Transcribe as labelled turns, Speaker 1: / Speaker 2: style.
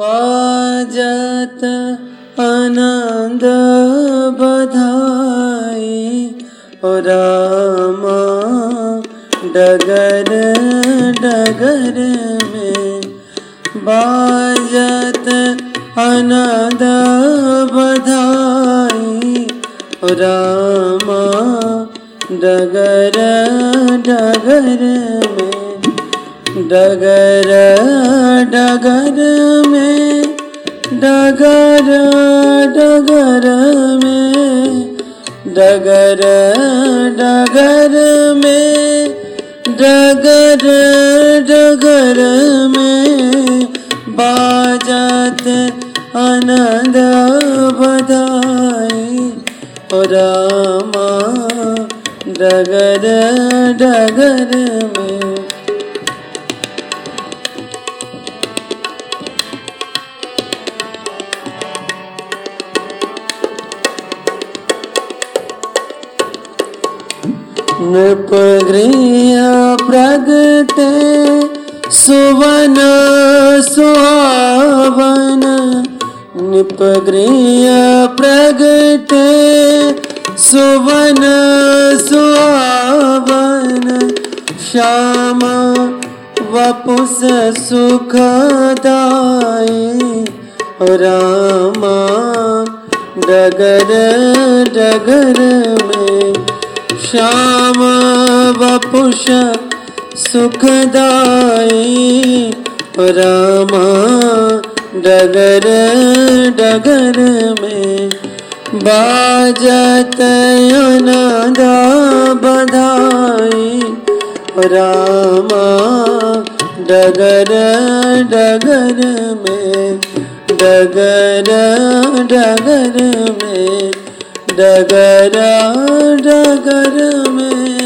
Speaker 1: बाजत आनंद बधाई। रामा डगर डगर में बाजत आनंद बधाई। रामा डगर डगर में डगर डगर में डगर डगर में, डगर डगर में, डगर डगर में बाजत आनंद बधाई। रामा, डगर डगर में नृपगृह प्रगटे सुवन सुहावन नृपगृह प्रगटे सुवन सुहावन श्याम वपुस सुखदाई रामा डगर डगर में श्याम वपुष सुखदाई रामा डगर डगर में बाजत अनादा बधाई रामा डगर डगर में डगर डगर में डगर डगर में